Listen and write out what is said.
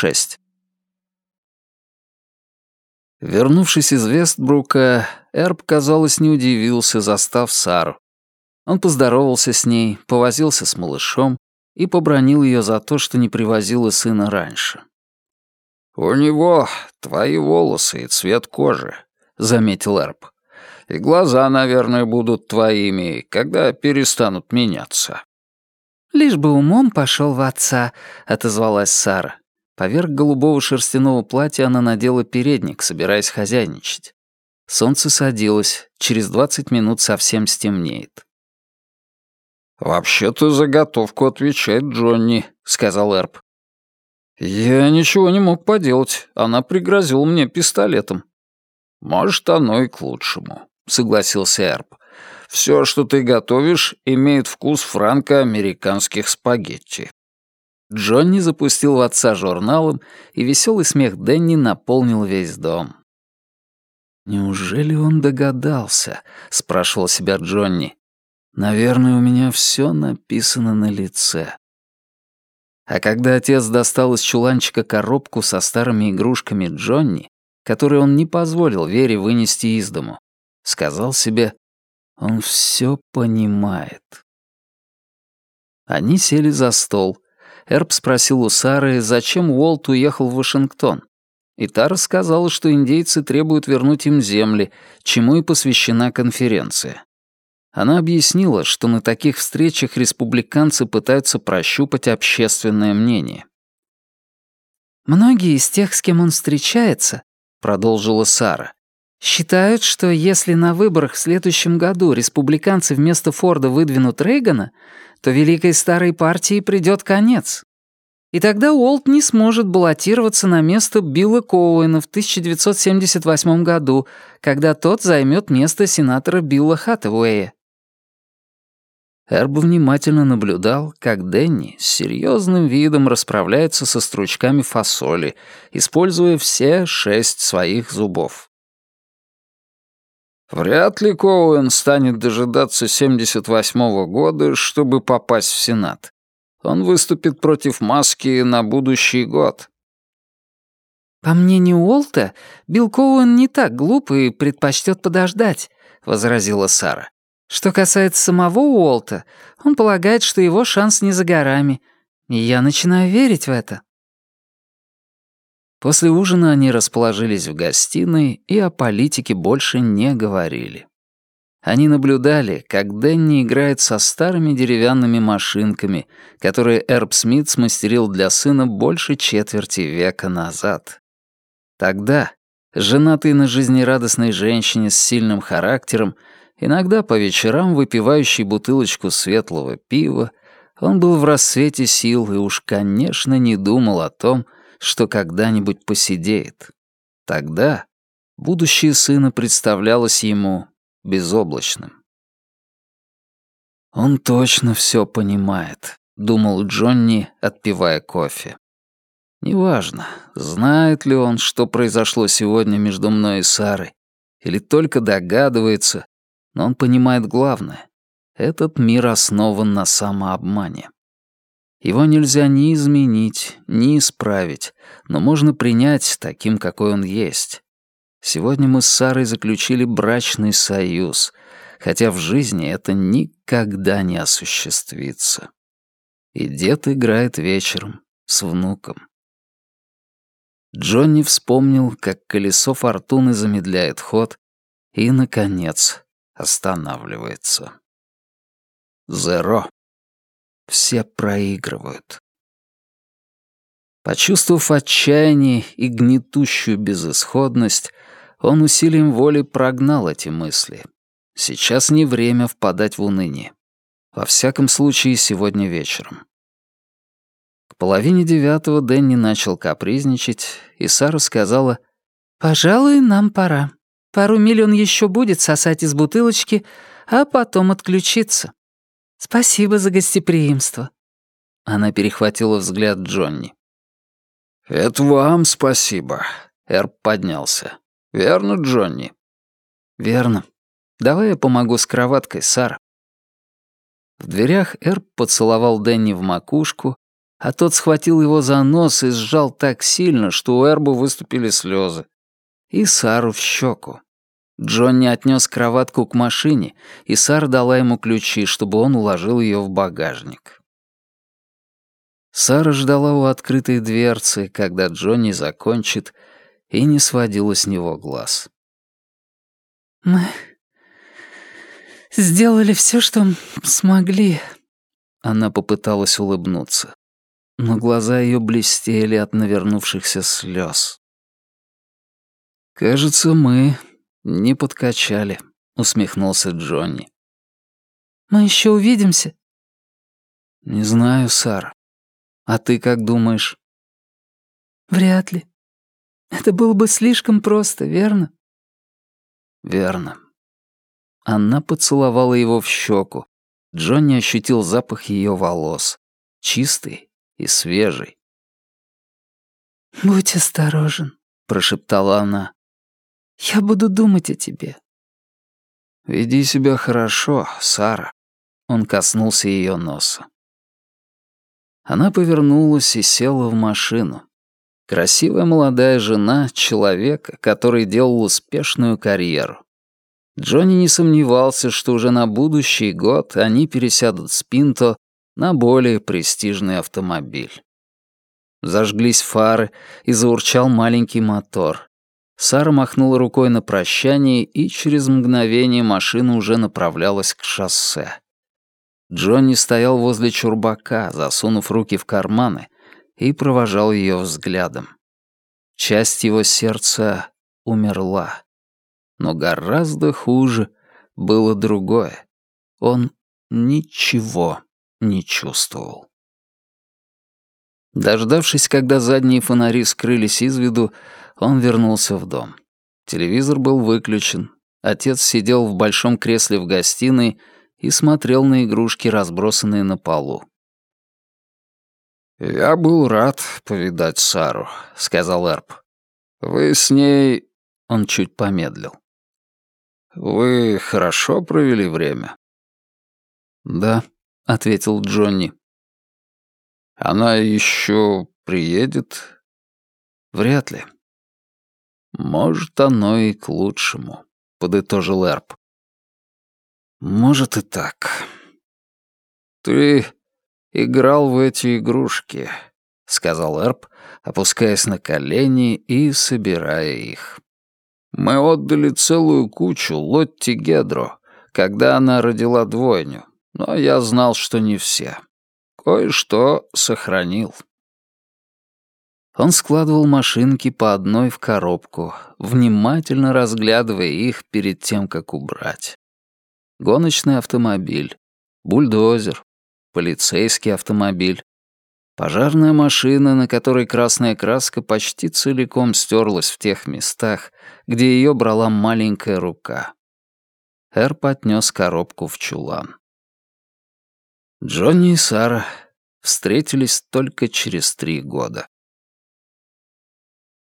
6. Вернувшись из Вестбрука, Эрб, казалось, не удивился, застав Сару. Он поздоровался с ней, повозился с малышом и побронил ее за то, что не привозила сына раньше. «У него твои волосы и цвет кожи», — заметил Эрб. «И глаза, наверное, будут твоими, когда перестанут меняться». «Лишь бы умом пошел в отца», — отозвалась Сара. Поверх голубого шерстяного платья она надела передник, собираясь хозяйничать. Солнце садилось, через двадцать минут совсем стемнеет. «Вообще-то заготовку отвечает Джонни», — сказал Эрб. «Я ничего не мог поделать. Она пригрозила мне пистолетом». «Может, оно и к лучшему», — согласился Эрб. «Все, что ты готовишь, имеет вкус франко-американских спагетти». Джонни запустил в отца журналом, и веселый смех Дэнни наполнил весь дом. «Неужели он догадался?» — спрашивал себя Джонни. «Наверное, у меня все написано на лице». А когда отец достал из чуланчика коробку со старыми игрушками Джонни, которые он не позволил Вере вынести из дому, сказал себе, он все понимает. Они сели за стол — Эрб спросил у Сары, зачем Уолт уехал в Вашингтон. И та рассказала, что индейцы требуют вернуть им земли, чему и посвящена конференция. Она объяснила, что на таких встречах республиканцы пытаются прощупать общественное мнение. «Многие из тех, с кем он встречается», — продолжила Сара, «считают, что если на выборах в следующем году республиканцы вместо Форда выдвинут Рейгана, то Великой Старой партии придёт конец. И тогда Уолт не сможет баллотироваться на место Билла Коуэна в 1978 году, когда тот займет место сенатора Билла Хаттауэя. Эрб внимательно наблюдал, как Дэнни с серьезным видом расправляется со стручками фасоли, используя все шесть своих зубов. Вряд ли Коуэн станет дожидаться 78-го года, чтобы попасть в Сенат. Он выступит против маски на будущий год. «По мнению Уолта, Билл Коуэн не так глуп и предпочтет подождать», — возразила Сара. «Что касается самого Уолта, он полагает, что его шанс не за горами. И я начинаю верить в это». После ужина они расположились в гостиной и о политике больше не говорили. Они наблюдали, как Дэнни играет со старыми деревянными машинками, которые Эрб Смит смастерил для сына больше четверти века назад. Тогда, женатый на жизнерадостной женщине с сильным характером, иногда по вечерам выпивающий бутылочку светлого пива, он был в рассвете сил и уж, конечно, не думал о том, что когда-нибудь посидеет. Тогда будущее сына представлялось ему безоблачным. «Он точно все понимает», — думал Джонни, отпивая кофе. «Неважно, знает ли он, что произошло сегодня между мной и Сарой, или только догадывается, но он понимает главное. Этот мир основан на самообмане. Его нельзя ни изменить, ни исправить, но можно принять таким, какой он есть. Сегодня мы с Сарой заключили брачный союз, хотя в жизни это никогда не осуществится. И дед играет вечером с внуком. Джонни вспомнил, как колесо фортуны замедляет ход и, наконец, останавливается. Зеро. Все проигрывают. Почувствовав отчаяние и гнетущую безысходность, он усилием воли прогнал эти мысли. Сейчас не время впадать в уныние. Во всяком случае, сегодня вечером. К половине девятого Дэнни начал капризничать, и Сара сказала, «Пожалуй, нам пора. Пару миль он еще будет сосать из бутылочки, а потом отключиться». «Спасибо за гостеприимство». Она перехватила взгляд Джонни. «Это вам спасибо», — Эрб поднялся. «Верно, Джонни?» «Верно. Давай я помогу с кроваткой, Сара». В дверях Эрб поцеловал Дэнни в макушку а тот схватил его за нос и сжал так сильно, что у Эрбу выступили слезы. И Сару в щеку. Джонни отнес кроватку к машине, и Сара дала ему ключи, чтобы он уложил ее в багажник. Сара ждала у открытой дверцы, когда Джонни закончит, и не сводила с него глаз. «Мы сделали все, что смогли». Она попыталась улыбнуться, но глаза ее блестели от навернувшихся слез. «Кажется, мы не подкачали», — усмехнулся Джонни. «Мы еще увидимся?» «Не знаю, Сара. А ты как думаешь?» «Вряд ли. Это было бы слишком просто, верно?» «Верно». Она поцеловала его в щеку. Джонни ощутил запах ее волос. Чистый и свежий. «Будь осторожен», — прошептала она. «Я буду думать о тебе». «Веди себя хорошо, Сара». Он коснулся ее носа. Она повернулась и села в машину. Красивая молодая жена человека, который делал успешную карьеру. Джонни не сомневался, что уже на будущий год они пересядут с Пинто на более престижный автомобиль. Зажглись фары и заурчал маленький мотор. Сара махнула рукой на прощание, и через мгновение машина уже направлялась к шоссе. Джонни стоял возле чурбака, засунув руки в карманы, и провожал ее взглядом. Часть его сердца умерла. Но гораздо хуже было другое. Он ничего не чувствовал. Дождавшись, когда задние фонари скрылись из виду, он вернулся в дом. Телевизор был выключен. Отец сидел в большом кресле в гостиной и смотрел на игрушки, разбросанные на полу. «Я был рад повидать Сару», — сказал Эрп. «Вы с ней...» — он чуть помедлил. «Вы хорошо провели время?» «Да», — ответил Джонни. «Она еще приедет?» «Вряд ли». «Может, оно и к лучшему», — подытожил Эрп. «Может и так». «Ты играл в эти игрушки», — сказал Эрп, опускаясь на колени и собирая их. «Мы отдали целую кучу Лотти Гедро, когда она родила двойню, но я знал, что не все. Кое-что сохранил». Он складывал машинки по одной в коробку, внимательно разглядывая их перед тем, как убрать. Гоночный автомобиль, бульдозер, полицейский автомобиль, пожарная машина, на которой красная краска почти целиком стерлась в тех местах, где ее брала маленькая рука. Эрп отнес коробку в чулан. Джонни и Сара встретились только через три года.